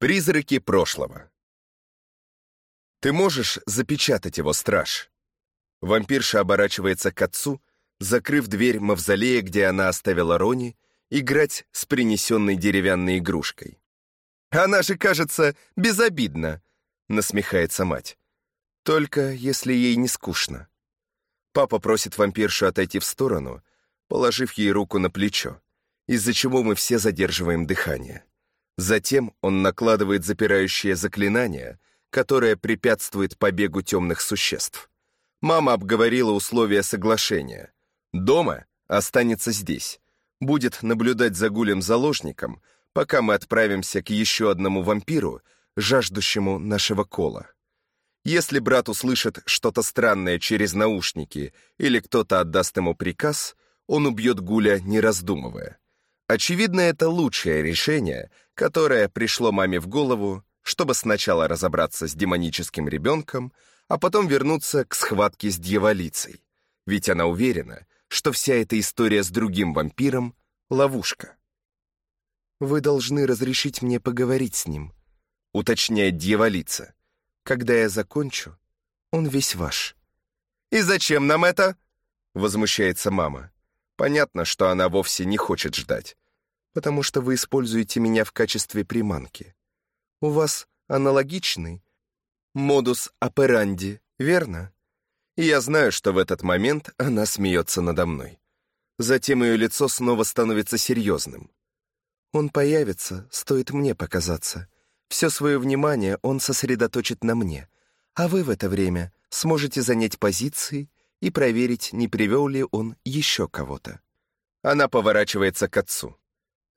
Призраки прошлого. Ты можешь запечатать его, страж? Вампирша оборачивается к отцу, закрыв дверь мавзолея, где она оставила Рони, играть с принесенной деревянной игрушкой. «Она же, кажется, безобидна», — насмехается мать. «Только если ей не скучно». Папа просит вампиршу отойти в сторону, положив ей руку на плечо, из-за чего мы все задерживаем дыхание. Затем он накладывает запирающее заклинание, которое препятствует побегу темных существ. Мама обговорила условия соглашения. Дома останется здесь, будет наблюдать за гулем-заложником, пока мы отправимся к еще одному вампиру, жаждущему нашего кола. Если брат услышит что-то странное через наушники или кто-то отдаст ему приказ, он убьет Гуля, не раздумывая. Очевидно, это лучшее решение, которое пришло маме в голову, чтобы сначала разобраться с демоническим ребенком, а потом вернуться к схватке с дьяволицей. Ведь она уверена, что вся эта история с другим вампиром — ловушка. «Вы должны разрешить мне поговорить с ним», — уточняет дьяволица. «Когда я закончу, он весь ваш». «И зачем нам это?» — возмущается мама. Понятно, что она вовсе не хочет ждать потому что вы используете меня в качестве приманки. У вас аналогичный модус операнди, верно? И я знаю, что в этот момент она смеется надо мной. Затем ее лицо снова становится серьезным. Он появится, стоит мне показаться. Все свое внимание он сосредоточит на мне, а вы в это время сможете занять позиции и проверить, не привел ли он еще кого-то. Она поворачивается к отцу.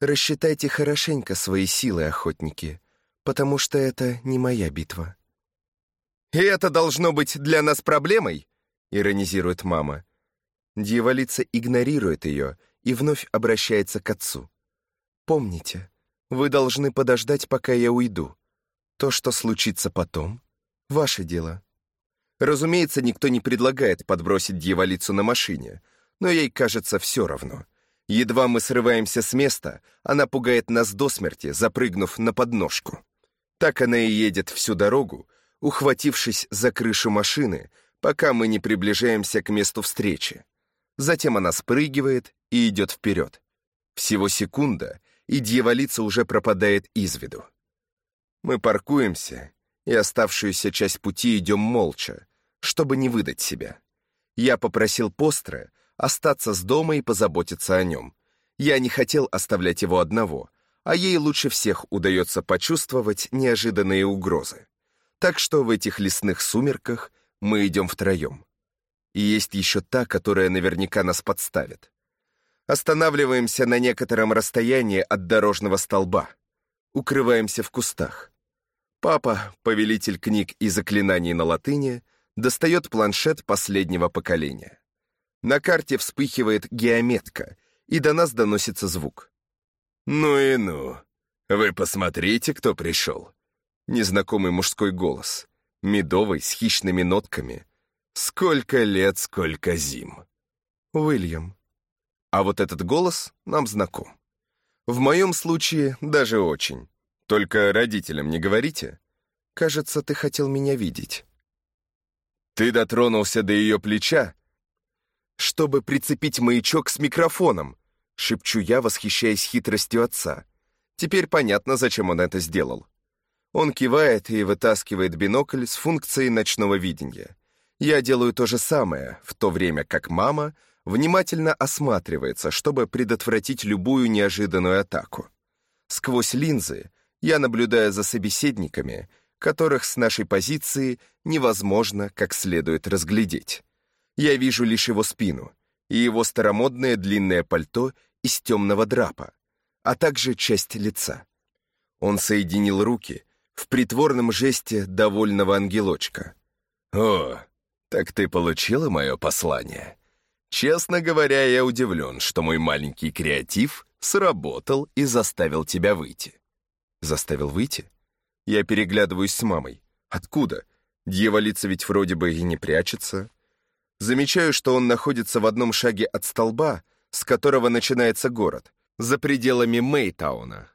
Рассчитайте хорошенько свои силы, охотники, потому что это не моя битва». «И это должно быть для нас проблемой?» — иронизирует мама. Дьяволица игнорирует ее и вновь обращается к отцу. «Помните, вы должны подождать, пока я уйду. То, что случится потом, — ваше дело». Разумеется, никто не предлагает подбросить дьяволицу на машине, но ей кажется все равно — Едва мы срываемся с места, она пугает нас до смерти, запрыгнув на подножку. Так она и едет всю дорогу, ухватившись за крышу машины, пока мы не приближаемся к месту встречи. Затем она спрыгивает и идет вперед. Всего секунда, и дьяволица уже пропадает из виду. Мы паркуемся, и оставшуюся часть пути идем молча, чтобы не выдать себя. Я попросил Постра остаться с дома и позаботиться о нем. Я не хотел оставлять его одного, а ей лучше всех удается почувствовать неожиданные угрозы. Так что в этих лесных сумерках мы идем втроем. И есть еще та, которая наверняка нас подставит. Останавливаемся на некотором расстоянии от дорожного столба. Укрываемся в кустах. Папа, повелитель книг и заклинаний на латыни, достает планшет последнего поколения. На карте вспыхивает геометка, и до нас доносится звук. «Ну и ну! Вы посмотрите, кто пришел!» Незнакомый мужской голос, медовый, с хищными нотками. «Сколько лет, сколько зим!» «Уильям». А вот этот голос нам знаком. В моем случае даже очень. Только родителям не говорите. Кажется, ты хотел меня видеть. Ты дотронулся до ее плеча, чтобы прицепить маячок с микрофоном», — шепчу я, восхищаясь хитростью отца. Теперь понятно, зачем он это сделал. Он кивает и вытаскивает бинокль с функцией ночного видения. Я делаю то же самое, в то время как мама внимательно осматривается, чтобы предотвратить любую неожиданную атаку. Сквозь линзы я наблюдаю за собеседниками, которых с нашей позиции невозможно как следует разглядеть. Я вижу лишь его спину и его старомодное длинное пальто из темного драпа, а также часть лица. Он соединил руки в притворном жесте довольного ангелочка. «О, так ты получила мое послание?» Честно говоря, я удивлен, что мой маленький креатив сработал и заставил тебя выйти. Заставил выйти? Я переглядываюсь с мамой. Откуда? Дьяволица ведь вроде бы и не прячется. Замечаю, что он находится в одном шаге от столба, с которого начинается город, за пределами Мейтауна.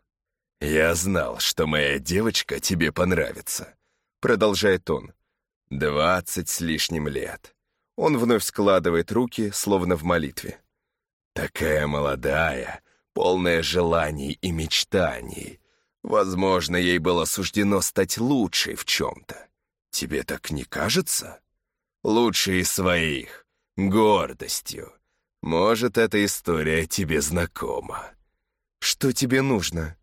«Я знал, что моя девочка тебе понравится», — продолжает он. «Двадцать с лишним лет». Он вновь складывает руки, словно в молитве. «Такая молодая, полная желаний и мечтаний. Возможно, ей было суждено стать лучшей в чем-то. Тебе так не кажется? Лучшей из своих, гордостью. Может, эта история тебе знакома. Что тебе нужно?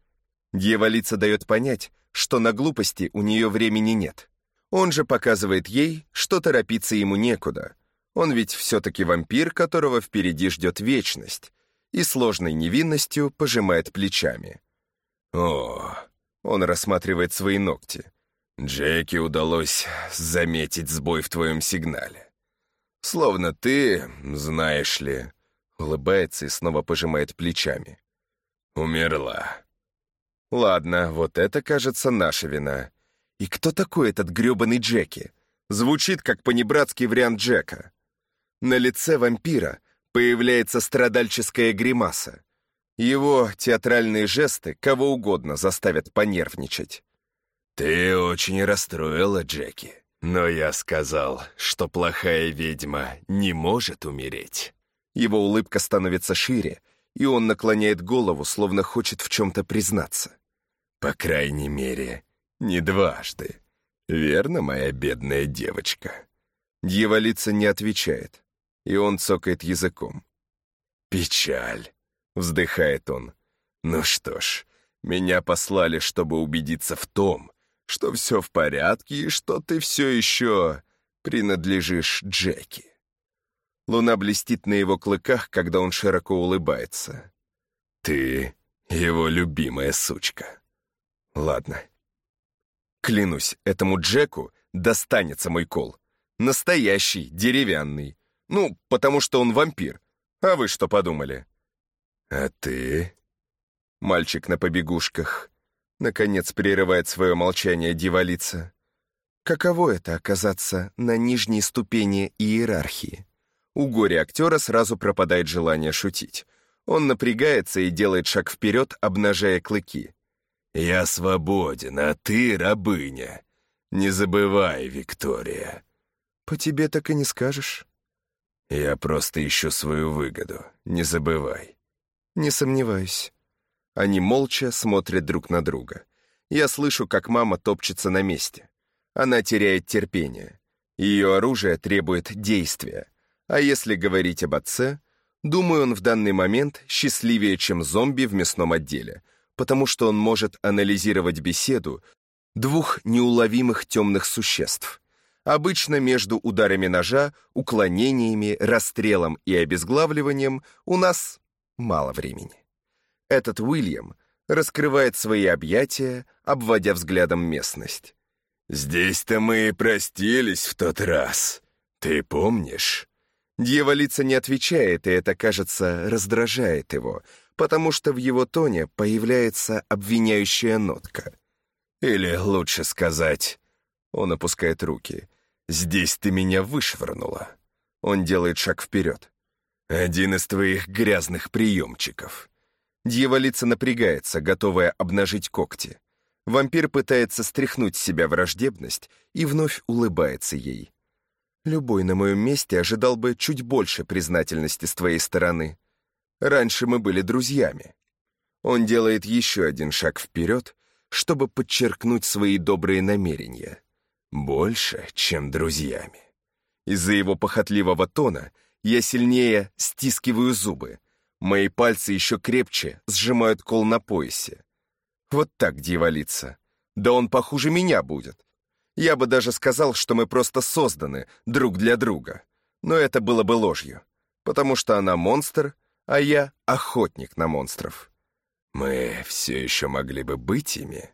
Дьяволица дает понять, что на глупости у нее времени нет. Он же показывает ей, что торопиться ему некуда. Он ведь все-таки вампир, которого впереди ждет вечность, и сложной невинностью пожимает плечами. О, он рассматривает свои ногти. Джеки удалось заметить сбой в твоем сигнале. Словно ты, знаешь ли, улыбается и снова пожимает плечами. Умерла. Ладно, вот это, кажется, наша вина. И кто такой этот грёбаный Джеки? Звучит как понебратский вариант Джека. На лице вампира появляется страдальческая гримаса. Его театральные жесты кого угодно заставят понервничать. «Ты очень расстроила, Джеки, но я сказал, что плохая ведьма не может умереть». Его улыбка становится шире, и он наклоняет голову, словно хочет в чем-то признаться. «По крайней мере, не дважды. Верно, моя бедная девочка?» Дьяволица не отвечает, и он цокает языком. «Печаль», — вздыхает он. «Ну что ж, меня послали, чтобы убедиться в том, что все в порядке и что ты все еще принадлежишь Джеки. Луна блестит на его клыках, когда он широко улыбается. Ты его любимая сучка. Ладно. Клянусь, этому Джеку достанется мой кол. Настоящий, деревянный. Ну, потому что он вампир. А вы что подумали? А ты? Мальчик на побегушках. Наконец прерывает свое молчание дьяволица. Каково это оказаться на нижней ступени иерархии? У горе-актера сразу пропадает желание шутить. Он напрягается и делает шаг вперед, обнажая клыки. «Я свободен, а ты рабыня. Не забывай, Виктория». «По тебе так и не скажешь». «Я просто ищу свою выгоду, не забывай». «Не сомневаюсь». Они молча смотрят друг на друга. Я слышу, как мама топчется на месте. Она теряет терпение. Ее оружие требует действия. А если говорить об отце, думаю, он в данный момент счастливее, чем зомби в мясном отделе, потому что он может анализировать беседу двух неуловимых темных существ. Обычно между ударами ножа, уклонениями, расстрелом и обезглавливанием у нас мало времени. Этот Уильям раскрывает свои объятия, обводя взглядом местность. «Здесь-то мы и простились в тот раз. Ты помнишь?» Дьяволица не отвечает, и это, кажется, раздражает его, потому что в его тоне появляется обвиняющая нотка. Или лучше сказать, он опускает руки. «Здесь ты меня вышвырнула». Он делает шаг вперед. «Один из твоих грязных приемчиков. Дьяволица напрягается, готовая обнажить когти. Вампир пытается стряхнуть с себя враждебность и вновь улыбается ей. «Любой на моем месте ожидал бы чуть больше признательности с твоей стороны. Раньше мы были друзьями». Он делает еще один шаг вперед, чтобы подчеркнуть свои добрые намерения. Больше, чем друзьями. Из-за его похотливого тона я сильнее стискиваю зубы, Мои пальцы еще крепче сжимают кол на поясе. Вот так дьяволица. Да он похуже меня будет. Я бы даже сказал, что мы просто созданы друг для друга. Но это было бы ложью, потому что она монстр, а я охотник на монстров. Мы все еще могли бы быть ими.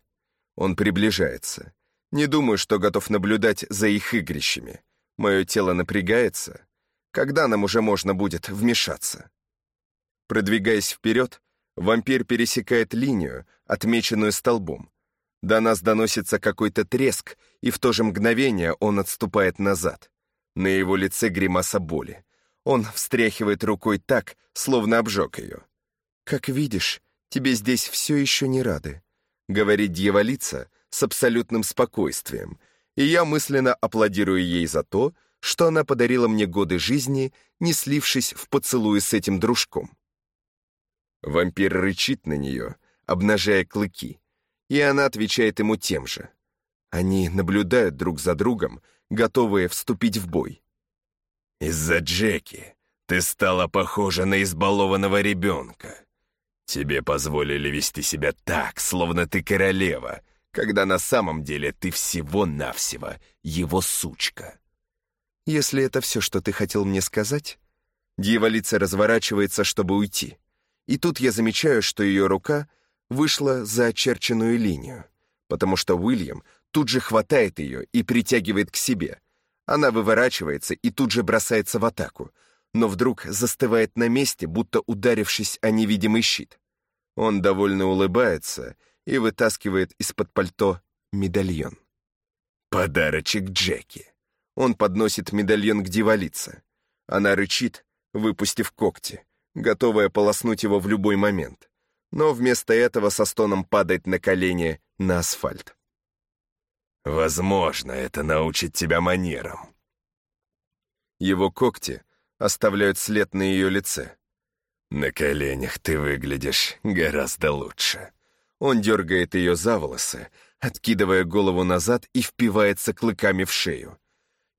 Он приближается. Не думаю, что готов наблюдать за их игрищами. Мое тело напрягается. Когда нам уже можно будет вмешаться? Продвигаясь вперед, вампир пересекает линию, отмеченную столбом. До нас доносится какой-то треск, и в то же мгновение он отступает назад. На его лице гримаса боли. Он встряхивает рукой так, словно обжег ее. «Как видишь, тебе здесь все еще не рады. говорит дьяволица с абсолютным спокойствием, и я мысленно аплодирую ей за то, что она подарила мне годы жизни, не слившись в поцелуи с этим дружком. Вампир рычит на нее, обнажая клыки, и она отвечает ему тем же. Они наблюдают друг за другом, готовые вступить в бой. «Из-за Джеки ты стала похожа на избалованного ребенка. Тебе позволили вести себя так, словно ты королева, когда на самом деле ты всего-навсего его сучка». «Если это все, что ты хотел мне сказать...» Дьяволица разворачивается, чтобы уйти. И тут я замечаю, что ее рука вышла за очерченную линию, потому что Уильям тут же хватает ее и притягивает к себе. Она выворачивается и тут же бросается в атаку, но вдруг застывает на месте, будто ударившись о невидимый щит. Он довольно улыбается и вытаскивает из-под пальто медальон. «Подарочек Джеки». Он подносит медальон к дьяволице. Она рычит, выпустив когти, готовая полоснуть его в любой момент. Но вместо этого со стоном падает на колени на асфальт. Возможно, это научит тебя манерам. Его когти оставляют след на ее лице. На коленях ты выглядишь гораздо лучше. Он дергает ее за волосы, откидывая голову назад и впивается клыками в шею.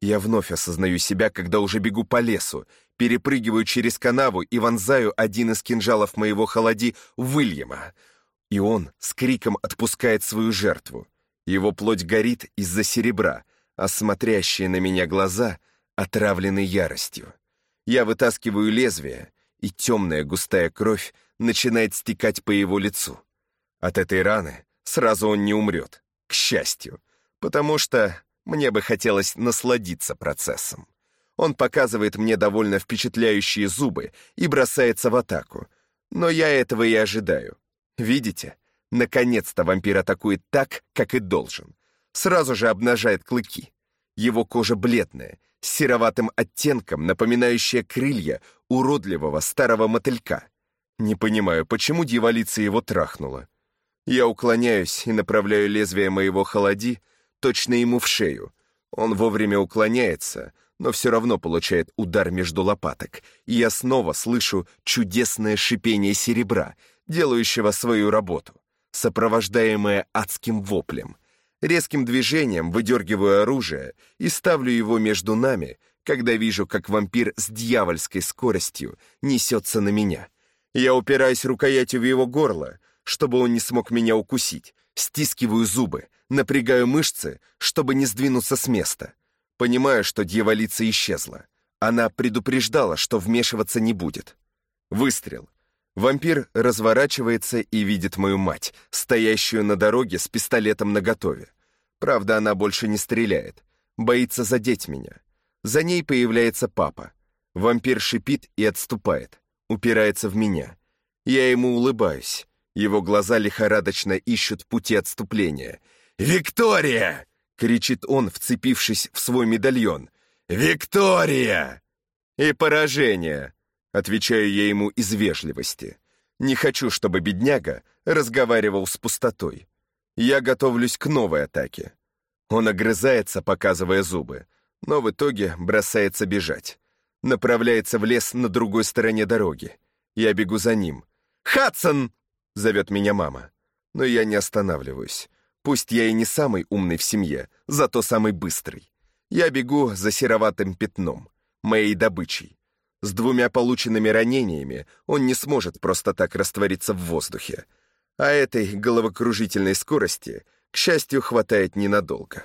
Я вновь осознаю себя, когда уже бегу по лесу, перепрыгиваю через канаву и вонзаю один из кинжалов моего холоди Уильяма. И он с криком отпускает свою жертву. Его плоть горит из-за серебра, а смотрящие на меня глаза отравлены яростью. Я вытаскиваю лезвие, и темная густая кровь начинает стекать по его лицу. От этой раны сразу он не умрет, к счастью, потому что мне бы хотелось насладиться процессом. Он показывает мне довольно впечатляющие зубы и бросается в атаку. Но я этого и ожидаю. Видите? Наконец-то вампир атакует так, как и должен. Сразу же обнажает клыки. Его кожа бледная, с сероватым оттенком, напоминающая крылья уродливого старого мотылька. Не понимаю, почему дьяволица его трахнула. Я уклоняюсь и направляю лезвие моего холоди точно ему в шею. Он вовремя уклоняется, но все равно получает удар между лопаток, и я снова слышу чудесное шипение серебра, делающего свою работу сопровождаемое адским воплем. Резким движением выдергиваю оружие и ставлю его между нами, когда вижу, как вампир с дьявольской скоростью несется на меня. Я упираюсь рукоятью в его горло, чтобы он не смог меня укусить, стискиваю зубы, напрягаю мышцы, чтобы не сдвинуться с места. Понимаю, что дьяволица исчезла. Она предупреждала, что вмешиваться не будет. Выстрел. Вампир разворачивается и видит мою мать, стоящую на дороге с пистолетом наготове. Правда, она больше не стреляет, боится задеть меня. За ней появляется папа. Вампир шипит и отступает, упирается в меня. Я ему улыбаюсь. Его глаза лихорадочно ищут пути отступления. «Виктория!» — кричит он, вцепившись в свой медальон. «Виктория!» «И поражение!» Отвечаю я ему из вежливости. Не хочу, чтобы бедняга разговаривал с пустотой. Я готовлюсь к новой атаке. Он огрызается, показывая зубы, но в итоге бросается бежать. Направляется в лес на другой стороне дороги. Я бегу за ним. «Хадсон!» — зовет меня мама. Но я не останавливаюсь. Пусть я и не самый умный в семье, зато самый быстрый. Я бегу за сероватым пятном, моей добычей. С двумя полученными ранениями он не сможет просто так раствориться в воздухе. А этой головокружительной скорости, к счастью, хватает ненадолго.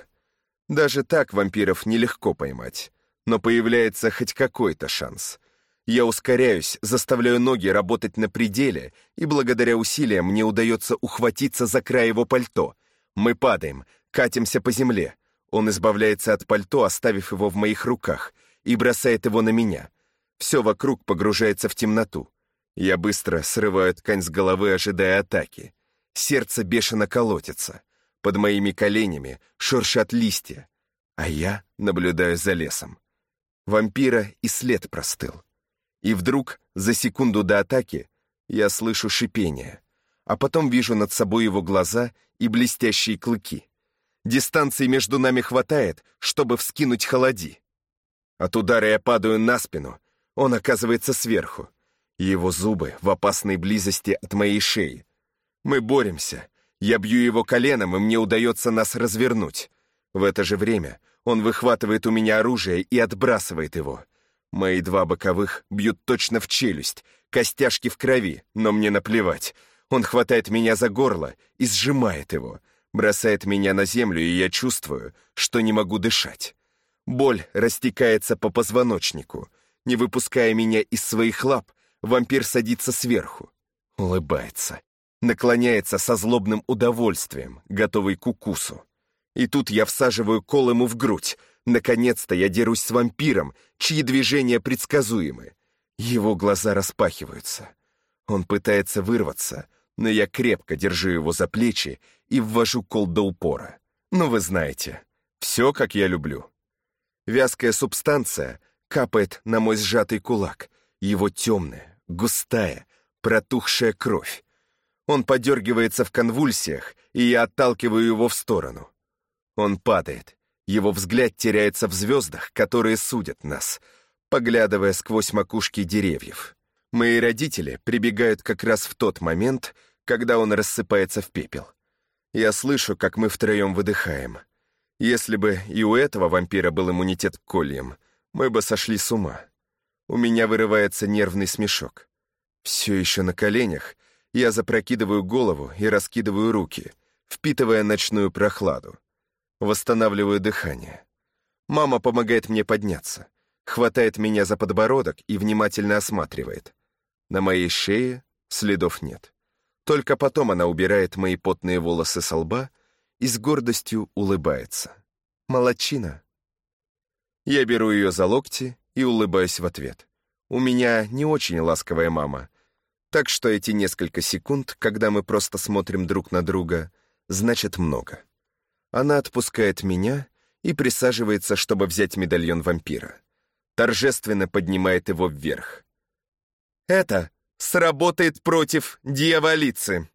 Даже так вампиров нелегко поймать. Но появляется хоть какой-то шанс. Я ускоряюсь, заставляю ноги работать на пределе, и благодаря усилиям мне удается ухватиться за край его пальто. Мы падаем, катимся по земле. Он избавляется от пальто, оставив его в моих руках, и бросает его на меня — все вокруг погружается в темноту. Я быстро срываю ткань с головы, ожидая атаки. Сердце бешено колотится. Под моими коленями шуршат листья. А я наблюдаю за лесом. Вампира и след простыл. И вдруг, за секунду до атаки, я слышу шипение. А потом вижу над собой его глаза и блестящие клыки. Дистанции между нами хватает, чтобы вскинуть холоди. От удара я падаю на спину, он оказывается сверху. Его зубы в опасной близости от моей шеи. Мы боремся. Я бью его коленом, и мне удается нас развернуть. В это же время он выхватывает у меня оружие и отбрасывает его. Мои два боковых бьют точно в челюсть, костяшки в крови, но мне наплевать. Он хватает меня за горло и сжимает его, бросает меня на землю, и я чувствую, что не могу дышать. Боль растекается по позвоночнику. Не выпуская меня из своих лап, вампир садится сверху. Улыбается. Наклоняется со злобным удовольствием, готовый к укусу. И тут я всаживаю кол ему в грудь. Наконец-то я дерусь с вампиром, чьи движения предсказуемы. Его глаза распахиваются. Он пытается вырваться, но я крепко держу его за плечи и ввожу кол до упора. Ну, вы знаете, все, как я люблю. Вязкая субстанция капает на мой сжатый кулак. Его темная, густая, протухшая кровь. Он подергивается в конвульсиях, и я отталкиваю его в сторону. Он падает. Его взгляд теряется в звездах, которые судят нас, поглядывая сквозь макушки деревьев. Мои родители прибегают как раз в тот момент, когда он рассыпается в пепел. Я слышу, как мы втроем выдыхаем. Если бы и у этого вампира был иммунитет к кольям, мы бы сошли с ума. У меня вырывается нервный смешок. Все еще на коленях я запрокидываю голову и раскидываю руки, впитывая ночную прохладу. Восстанавливаю дыхание. Мама помогает мне подняться, хватает меня за подбородок и внимательно осматривает. На моей шее следов нет. Только потом она убирает мои потные волосы со лба и с гордостью улыбается. Молодчина. Я беру ее за локти и улыбаюсь в ответ. У меня не очень ласковая мама, так что эти несколько секунд, когда мы просто смотрим друг на друга, значит много. Она отпускает меня и присаживается, чтобы взять медальон вампира. Торжественно поднимает его вверх. «Это сработает против дьяволицы!»